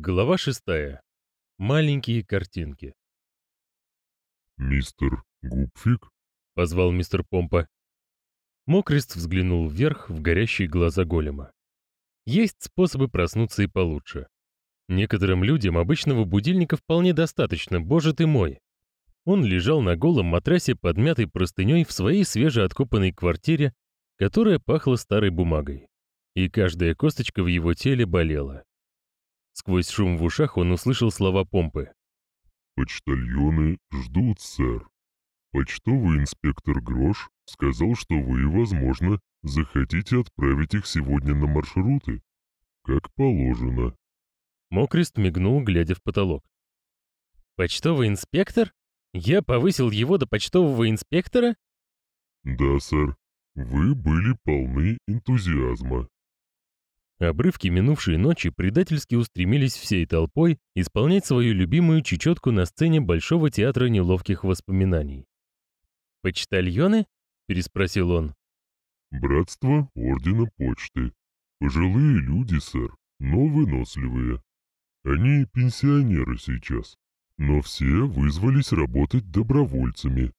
Глава шестая. Маленькие картинки. «Мистер Гупфик?» — позвал мистер Помпа. Мокрест взглянул вверх в горящие глаза голема. Есть способы проснуться и получше. Некоторым людям обычного будильника вполне достаточно, боже ты мой. Он лежал на голом матрасе, подмятой простыней в своей свежеоткопанной квартире, которая пахла старой бумагой. И каждая косточка в его теле болела. Сквозь шум в ушах он услышал слова помпы. «Почтальоны ждут, сэр. Почтовый инспектор Грош сказал, что вы, возможно, захотите отправить их сегодня на маршруты, как положено». Мокрест мигнул, глядя в потолок. «Почтовый инспектор? Я повысил его до почтового инспектора?» «Да, сэр. Вы были полны энтузиазма. Обрывки минувшей ночи предательски устремились всей толпой исполнять свою любимую чечетку на сцене Большого театра неловких воспоминаний. «Почтальоны?» — переспросил он. «Братство Ордена Почты. Пожилые люди, сэр, но выносливые. Они пенсионеры сейчас, но все вызвались работать добровольцами.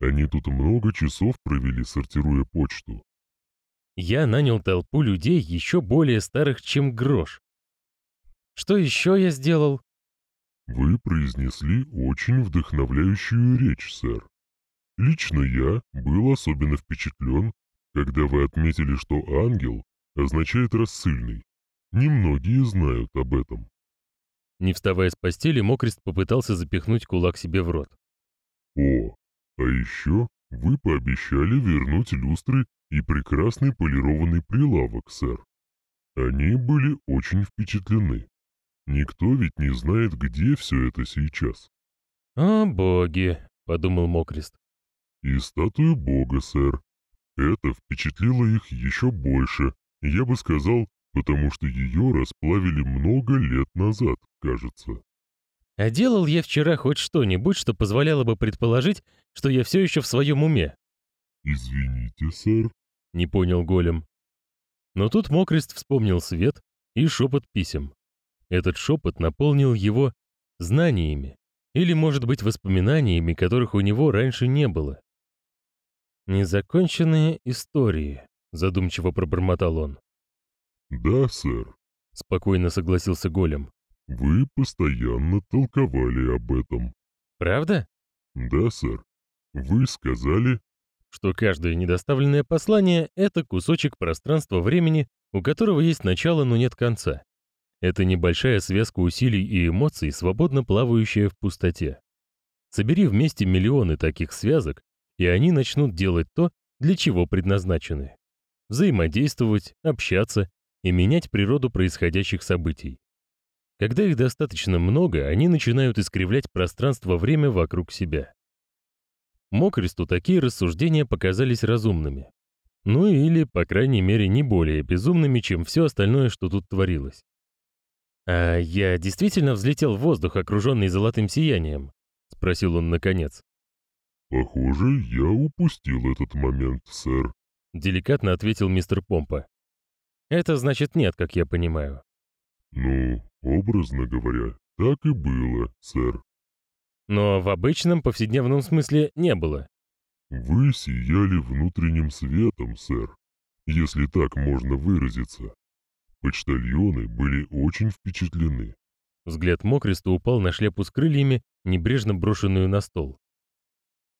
Они тут много часов провели, сортируя почту. Я нанял толпу людей еще более старых, чем грош. Что еще я сделал? Вы произнесли очень вдохновляющую речь, сэр. Лично я был особенно впечатлен, когда вы отметили, что ангел означает рассыльный. Немногие знают об этом. Не вставая с постели, Мокрест попытался запихнуть кулак себе в рот. О, а еще вы пообещали вернуть люстры и прекрасный полированный прилавок, сэр. Они были очень впечатлены. Никто ведь не знает, где все это сейчас. «О, боги!» — подумал Мокрест. «И статую бога, сэр. Это впечатлило их еще больше, я бы сказал, потому что ее расплавили много лет назад, кажется». «А делал я вчера хоть что-нибудь, что позволяло бы предположить, что я все еще в своем уме?» «Извините, сэр», — не понял голем. Но тут Мокрест вспомнил свет и шепот писем. Этот шепот наполнил его знаниями или, может быть, воспоминаниями, которых у него раньше не было. «Незаконченные истории», — задумчиво пробормотал он. «Да, сэр», — спокойно согласился голем. «Вы постоянно толковали об этом». «Правда?» «Да, сэр. Вы сказали, что каждое недоставленное послание — это кусочек пространства-времени, у которого есть начало, но нет конца. Это небольшая связка усилий и эмоций, свободно плавающая в пустоте. Собери вместе миллионы таких связок, и они начнут делать то, для чего предназначены. Взаимодействовать, общаться и менять природу происходящих событий. Когда их достаточно много, они начинают искривлять пространство-время вокруг себя. Мокресту такие рассуждения показались разумными. Ну или, по крайней мере, не более безумными, чем все остальное, что тут творилось. «А я действительно взлетел в воздух, окруженный золотым сиянием?» — спросил он наконец. «Похоже, я упустил этот момент, сэр», — деликатно ответил мистер Помпа. «Это значит нет, как я понимаю». «Ну, образно говоря, так и было, сэр», но в обычном повседневном смысле не было. «Вы сияли внутренним светом, сэр, если так можно выразиться. Почтальоны были очень впечатлены». Взгляд Мокриста упал на шляпу с крыльями, небрежно брошенную на стол.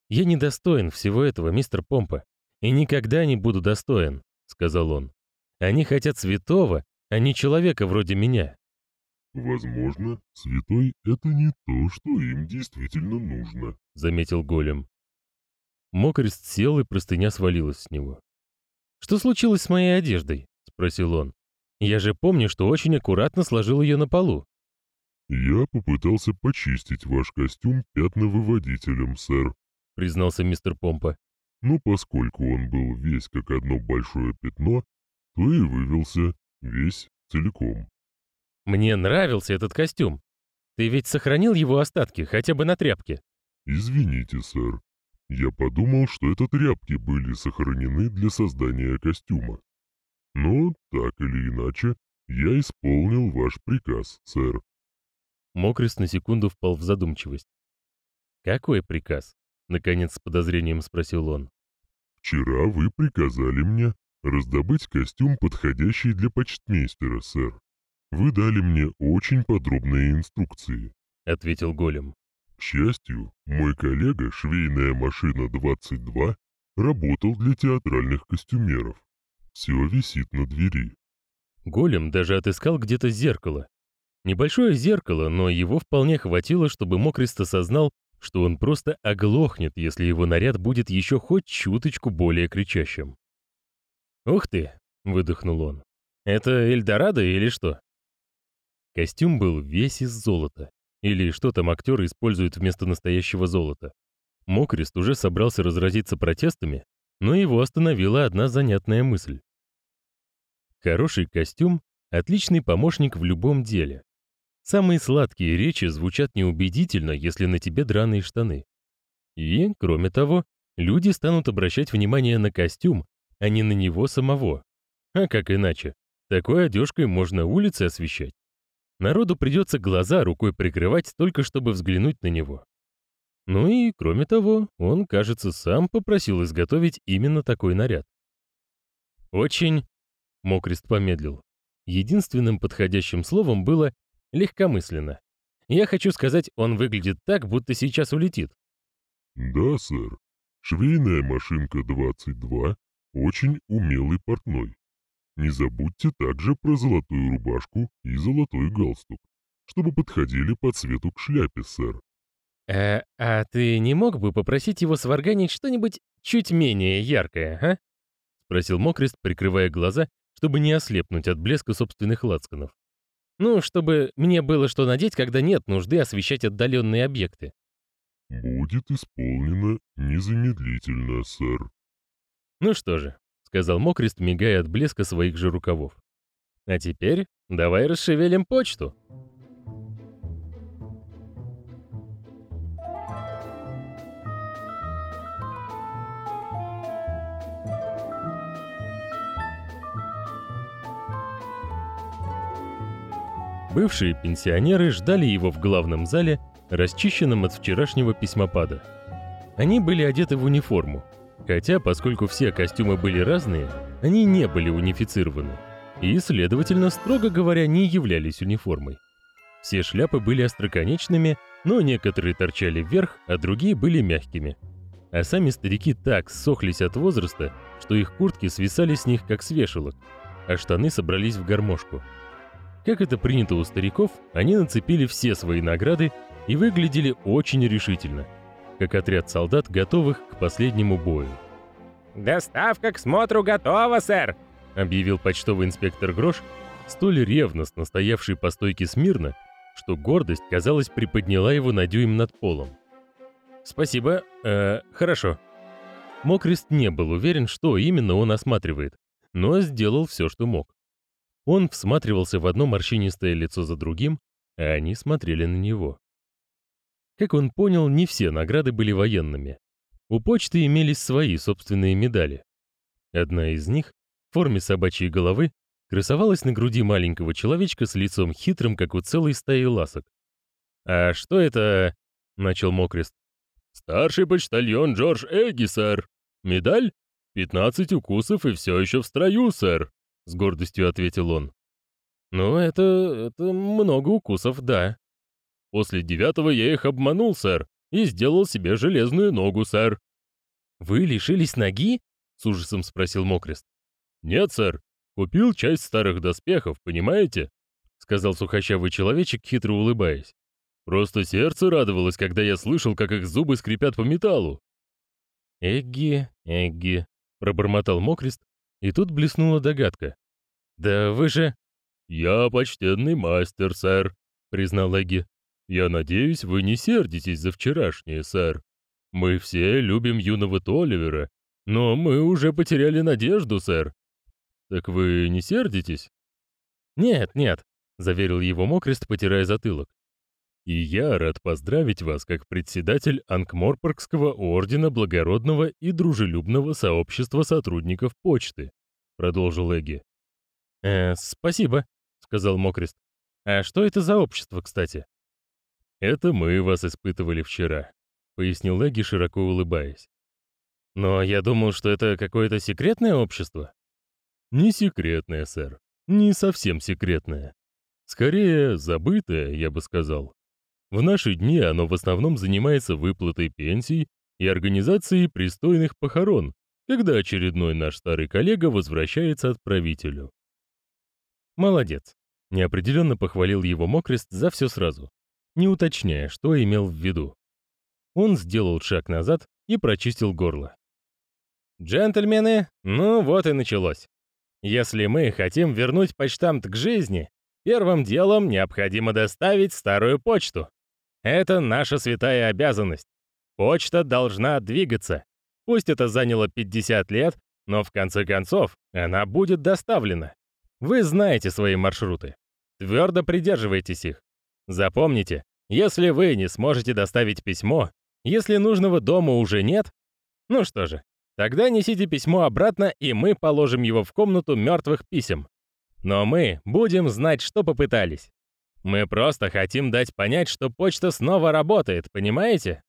«Я недостоин всего этого, мистер Помпа, и никогда не буду достоин», — сказал он. «Они хотят святого, а не человека вроде меня». «Возможно, святой — это не то, что им действительно нужно», — заметил голем. Мокрест сел, и простыня свалилась с него. «Что случилось с моей одеждой?» — спросил он. «Я же помню, что очень аккуратно сложил ее на полу». «Я попытался почистить ваш костюм пятновыводителем, сэр», — признался мистер Помпа. «Но поскольку он был весь как одно большое пятно, то и вывелся весь целиком». Мне нравился этот костюм. Ты ведь сохранил его остатки, хотя бы на тряпке? Извините, сэр. Я подумал, что это тряпки были сохранены для создания костюма. Но, так или иначе, я исполнил ваш приказ, сэр. Мокрест на секунду впал в задумчивость. «Какой приказ?» — наконец с подозрением спросил он. «Вчера вы приказали мне раздобыть костюм, подходящий для почтмейстера, сэр. Вы дали мне очень подробные инструкции», — ответил голем. «К счастью, мой коллега, швейная машина 22, работал для театральных костюмеров. Все висит на двери». Голем даже отыскал где-то зеркало. Небольшое зеркало, но его вполне хватило, чтобы Мокрист осознал, что он просто оглохнет, если его наряд будет еще хоть чуточку более кричащим. «Ух ты!» — выдохнул он. «Это Эльдорадо или что?» Костюм был весь из золота. Или что там актеры используют вместо настоящего золота. Мокрест уже собрался разразиться протестами, но его остановила одна занятная мысль. Хороший костюм — отличный помощник в любом деле. Самые сладкие речи звучат неубедительно, если на тебе драные штаны. И, кроме того, люди станут обращать внимание на костюм, а не на него самого. А как иначе? Такой одежкой можно улицы освещать. Народу придется глаза рукой прикрывать, только чтобы взглянуть на него. Ну и, кроме того, он, кажется, сам попросил изготовить именно такой наряд. Очень... Мокрест помедлил. Единственным подходящим словом было легкомысленно. Я хочу сказать, он выглядит так, будто сейчас улетит. Да, сэр. Швейная машинка 22 очень умелый портной. Не забудьте также про золотую рубашку и золотой галстук, чтобы подходили по цвету к шляпе, сэр. «Э, а ты не мог бы попросить его сварганить что-нибудь чуть менее яркое, а?» — спросил Мокрест, прикрывая глаза, чтобы не ослепнуть от блеска собственных лацканов. «Ну, чтобы мне было что надеть, когда нет нужды освещать отдаленные объекты». «Будет исполнено незамедлительно, сэр», «Ну что же», — сказал Мокрест, мигая от блеска своих же рукавов. «А теперь давай расшевелим почту». Бывшие пенсионеры ждали его в главном зале, расчищенном от вчерашнего письмопада. Они были одеты в униформу, Хотя, поскольку все костюмы были разные, они не были унифицированы и, следовательно, строго говоря, не являлись униформой. Все шляпы были остроконечными, но некоторые торчали вверх, а другие были мягкими. А сами старики так ссохлись от возраста, что их куртки свисали с них как с вешалок, а штаны собрались в гармошку. Как это принято у стариков, они нацепили все свои награды и выглядели очень решительно – как отряд солдат, готовых к последнему бою. «Доставка к смотру готова, сэр!» — объявил почтовый инспектор Грош, столь ревностно стоявший по стойке смирно, что гордость, казалось, приподняла его на дюйм над полом. «Спасибо, э, хорошо». Мокрест не был уверен, что именно он осматривает, но сделал все, что мог. Он всматривался в одно морщинистое лицо за другим, а они смотрели на него. Как он понял, не все награды были военными. У почты имелись свои собственные медали. Одна из них, в форме собачьей головы, красовалась на груди маленького человечка с лицом хитрым, как у целой стаи ласок. «А что это?» — начал Мокрест. «Старший почтальон Джордж Эгги, сэр. Медаль? Пятнадцать укусов и все еще в строю, сэр», — с гордостью ответил он. «Ну, это... это много укусов, да», После девятого я их обманул, сэр, и сделал себе железную ногу, сэр». «Вы лишились ноги?» — с ужасом спросил Мокрест. «Нет, сэр. Купил часть старых доспехов, понимаете?» — сказал сухощавый человечек, хитро улыбаясь. «Просто сердце радовалось, когда я слышал, как их зубы скрипят по металлу». «Эгги, Эгги», — пробормотал Мокрест, и тут блеснула догадка. «Да вы же...» «Я почтенный мастер, сэр», — признал Эгги. Я надеюсь, вы не сердитесь за вчерашнее, сэр. Мы все любим юного Толивера, но мы уже потеряли надежду, сэр. Так вы не сердитесь? Нет, нет, заверил его Мокрест, потирая затылок. И я рад поздравить вас как председатель Анкморпоргского ордена благородного и дружелюбного сообщества сотрудников почты, продолжил Эгги. Э, спасибо, сказал Мокрест. А что это за общество, кстати? Это мы вас испытывали вчера, пояснил Эгги, широко улыбаясь. Но я думал, что это какое-то секретное общество. Не секретное, сэр. Не совсем секретное. Скорее, забытое, я бы сказал. В наши дни оно в основном занимается выплатой пенсий и организацией пристойных похорон, когда очередной наш старый коллега возвращается отправителю. Молодец. Неопределенно похвалил его Мокрест за все сразу, не уточняя, что имел в виду. Он сделал шаг назад и прочистил горло. Джентльмены, ну вот и началось. Если мы хотим вернуть почтамт к жизни, первым делом необходимо доставить старую почту. Это наша святая обязанность. Почта должна двигаться. Пусть это заняло 50 лет, но в конце концов она будет доставлена. Вы знаете свои маршруты. Твердо придерживайтесь их. Запомните, если вы не сможете доставить письмо, если нужного дома уже нет, ну что же, тогда несите письмо обратно, и мы положим его в комнату мертвых писем. Но мы будем знать, что попытались. Мы просто хотим дать понять, что почта снова работает, понимаете?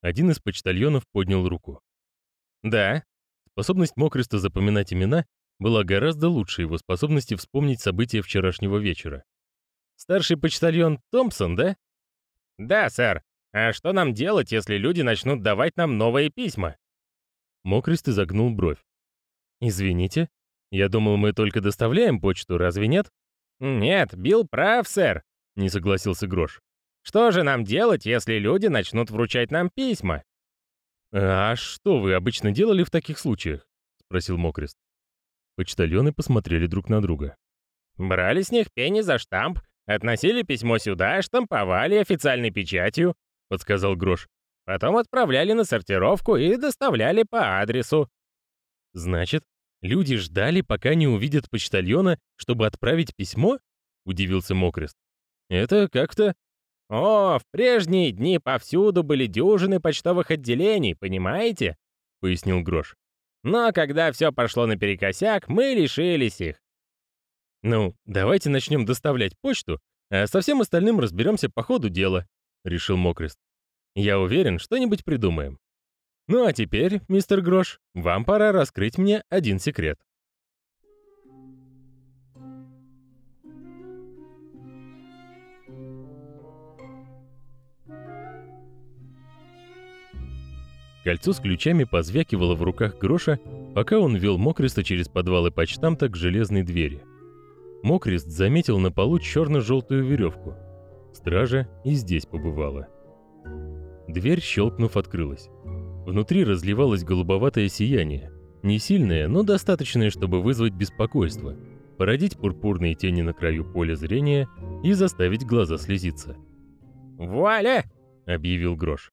Один из почтальонов поднял руку. Да, способность Мокриста запоминать имена была гораздо лучше его способности вспомнить события вчерашнего вечера. Старший почтальон Томпсон, да? Да, сэр. А что нам делать, если люди начнут давать нам новые письма? Мокрист изогнул бровь. Извините, я думал, мы только доставляем почту, разве нет? Нет, Билл прав, сэр, не согласился Грош. Что же нам делать, если люди начнут вручать нам письма? А что вы обычно делали в таких случаях? спросил Мокрест. Почтальоны посмотрели друг на друга. Брали с них пени за штамп, относили письмо сюда, штамповали официальной печатью, подсказал Грош. Потом отправляли на сортировку и доставляли по адресу. Значит, Люди ждали, пока не увидят почтальона, чтобы отправить письмо? Удивился Мокрест. Это как-то... О, в прежние дни повсюду были дюжины почтовых отделений, понимаете? Пояснил Грош. Но когда все пошло наперекосяк, мы лишились их. Ну, давайте начнем доставлять почту, а со всем остальным разберемся по ходу дела, решил Мокрест. Я уверен, что-нибудь придумаем. Ну а теперь, мистер Грош, вам пора раскрыть мне один секрет. Кольцо с ключами позвякивало в руках Гроша, пока он вел Мокриста через подвалы почтамта к железной двери. Мокрист заметил на полу черно-желтую веревку. Стража и здесь побывала. Дверь, щелкнув, открылась. Внутри разливалось голубоватое сияние, не сильное, но достаточное, чтобы вызвать беспокойство, породить пурпурные тени на краю поля зрения и заставить глаза слезиться. «Вуаля!» — объявил Грош.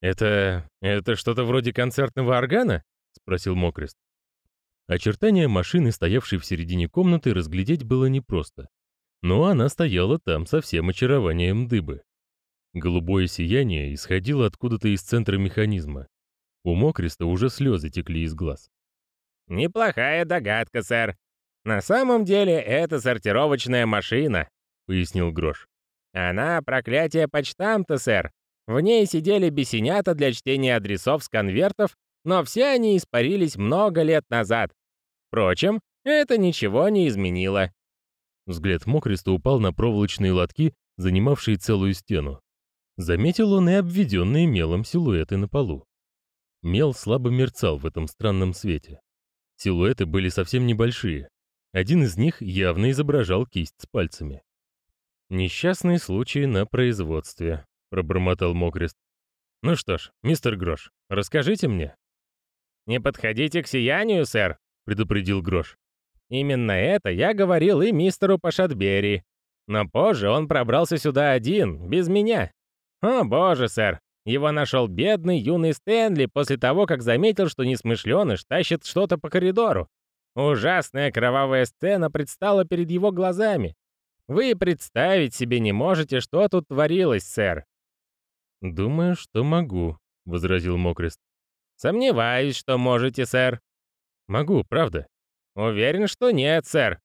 «Это... это что-то вроде концертного органа?» — спросил Мокрест. Очертания машины, стоявшей в середине комнаты, разглядеть было непросто. Но она стояла там со всем очарованием дыбы. Голубое сияние исходило откуда-то из центра механизма. У Мокриста уже слезы текли из глаз. «Неплохая догадка, сэр. На самом деле это сортировочная машина», — пояснил Грош. «Она проклятие почтамта, сэр. В ней сидели бесенята для чтения адресов с конвертов, но все они испарились много лет назад. Впрочем, это ничего не изменило». Взгляд Мокриста упал на проволочные лотки, занимавшие целую стену. Заметил он и обведенные мелом силуэты на полу. Мел слабо мерцал в этом странном свете. Силуэты были совсем небольшие. Один из них явно изображал кисть с пальцами. «Несчастный случай на производстве», — пробормотал Мокрест. «Ну что ж, мистер Грош, расскажите мне». «Не подходите к сиянию, сэр», — предупредил Грош. «Именно это я говорил и мистеру Пашатбери. Но позже он пробрался сюда один, без меня. «О, боже, сэр! Его нашел бедный юный Стэнли после того, как заметил, что несмышленыш тащит что-то по коридору. Ужасная кровавая сцена предстала перед его глазами. Вы представить себе не можете, что тут творилось, сэр». «Думаю, что могу», — возразил Мокрест. «Сомневаюсь, что можете, сэр». «Могу, правда». «Уверен, что нет, сэр».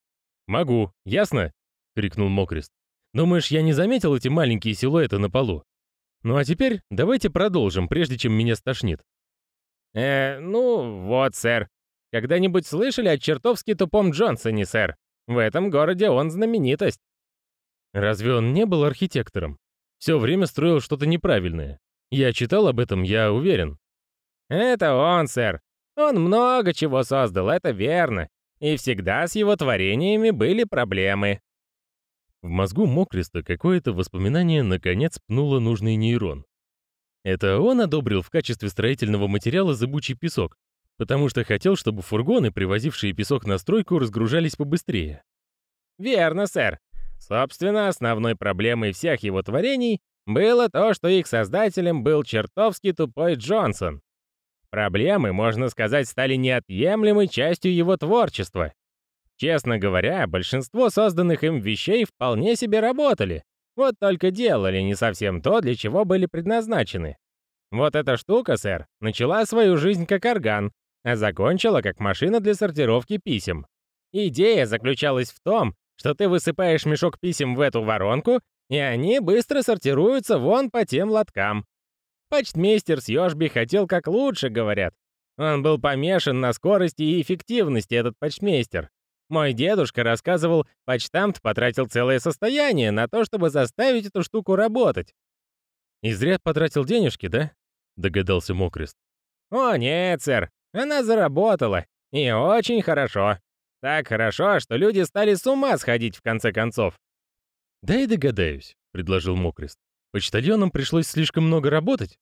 «Могу, ясно?» — крикнул Мокрест. Думаешь, я не заметил эти маленькие силуэты на полу? Ну а теперь давайте продолжим, прежде чем меня стошнит. Э, ну вот, сэр. Когда-нибудь слышали о чертовски тупом Джонсоне, сэр? В этом городе он знаменитость. Разве он не был архитектором? Все время строил что-то неправильное. Я читал об этом, я уверен. Это он, сэр. Он много чего создал, это верно. И всегда с его творениями были проблемы. В мозгу Мокриста какое-то воспоминание наконец пнуло нужный нейрон. Это он одобрил в качестве строительного материала зыбучий песок, потому что хотел, чтобы фургоны, привозившие песок на стройку, разгружались побыстрее. Верно, сэр. Собственно, основной проблемой всех его творений было то, что их создателем был чертовски тупой Джонсон. Проблемы, можно сказать, стали неотъемлемой частью его творчества. Честно говоря, большинство созданных им вещей вполне себе работали, вот только делали не совсем то, для чего были предназначены. Вот эта штука, сэр, начала свою жизнь как орган, а закончила как машина для сортировки писем. Идея заключалась в том, что ты высыпаешь мешок писем в эту воронку, и они быстро сортируются вон по тем лоткам. Почтмейстер с Ёжби хотел как лучше, говорят. Он был помешан на скорости и эффективности, этот почтмейстер. Мой дедушка рассказывал, почтамт потратил целое состояние на то, чтобы заставить эту штуку работать. «И зря потратил денежки, да?» — догадался Мокрест. «О, нет, сэр, она заработала. И очень хорошо. Так хорошо, что люди стали с ума сходить в конце концов». «Да и догадаюсь», — предложил Мокрест. «Почтальонам пришлось слишком много работать?»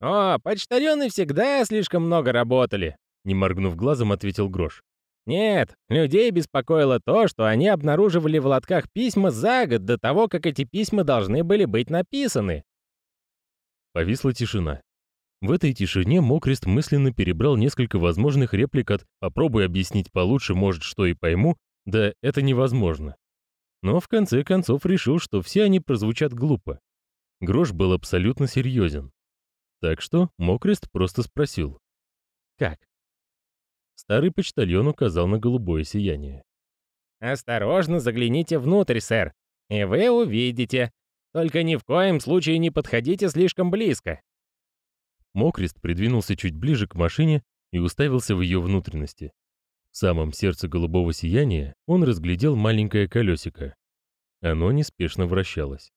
«О, почтальоны всегда слишком много работали», — не моргнув глазом, ответил Грош. Нет, людей беспокоило то, что они обнаруживали в лотках письма за год до того, как эти письма должны были быть написаны. Повисла тишина. В этой тишине Мокрест мысленно перебрал несколько возможных реплик от «попробуй объяснить получше, может, что и пойму», да это невозможно. Но в конце концов решил, что все они прозвучат глупо. Грош был абсолютно серьезен. Так что Мокрест просто спросил. «Как?» Старый почтальон указал на голубое сияние. «Осторожно загляните внутрь, сэр, и вы увидите. Только ни в коем случае не подходите слишком близко». Мокрест придвинулся чуть ближе к машине и уставился в ее внутренности. В самом сердце голубого сияния он разглядел маленькое колесико. Оно неспешно вращалось.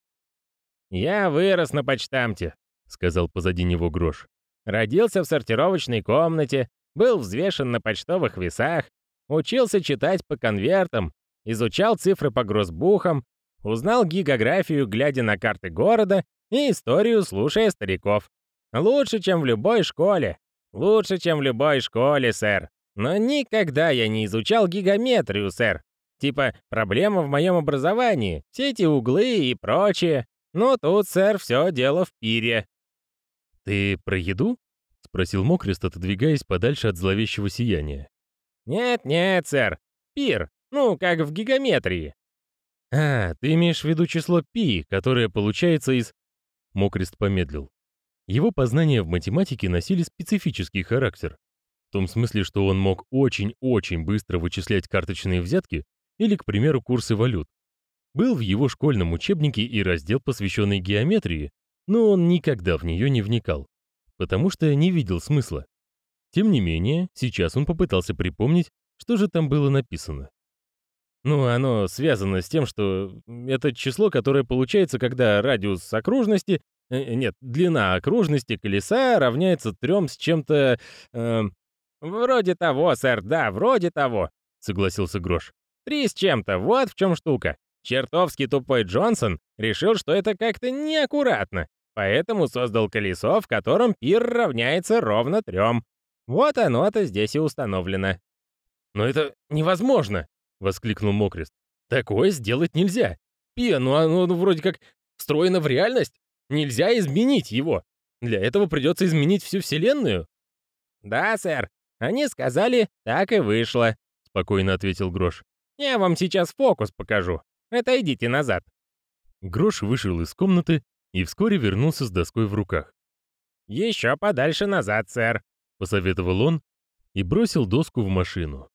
«Я вырос на почтамте», — сказал позади него Грош. «Родился в сортировочной комнате, был взвешен на почтовых весах, учился читать по конвертам, изучал цифры по грозбухам, узнал гигаграфию, глядя на карты города, и историю, слушая стариков. Лучше, чем в любой школе. Лучше, чем в любой школе, сэр. Но никогда я не изучал гигометрию, сэр. Типа, проблема в моем образовании, все эти углы и прочее. Но тут, сэр, все дело в пире. «Ты про еду?» — спросил Мокрест, отодвигаясь подальше от зловещего сияния. «Нет-нет, сэр. Пир. Ну, как в гигометрии». «А, ты имеешь в виду число π, которое получается из...» Мокрест помедлил. Его познания в математике носили специфический характер. В том смысле, что он мог очень-очень быстро вычислять карточные взятки или, к примеру, курсы валют. Был в его школьном учебнике и раздел, посвященный геометрии, но он никогда в нее не вникал потому что не видел смысла. Тем не менее, сейчас он попытался припомнить, что же там было написано. Ну, оно связано с тем, что это число, которое получается, когда радиус окружности, э, нет, длина окружности колеса равняется трем с чем-то... Э, «Вроде того, сэр, да, вроде того», — согласился Грош. «Три с чем-то, вот в чем штука. Чертовски тупой Джонсон решил, что это как-то неаккуратно, Поэтому создал колесо, в котором пир равняется ровно трем. Вот оно-то здесь и установлено. «Но это невозможно!» — воскликнул Мокрест. «Такое сделать нельзя. Пи, ну оно ну, вроде как встроено в реальность. Нельзя изменить его. Для этого придется изменить всю Вселенную». «Да, сэр. Они сказали, так и вышло», — спокойно ответил Грош. «Я вам сейчас фокус покажу. Отойдите назад». Грош вышел из комнаты и вскоре вернулся с доской в руках. «Еще подальше назад, сэр», — посоветовал он и бросил доску в машину.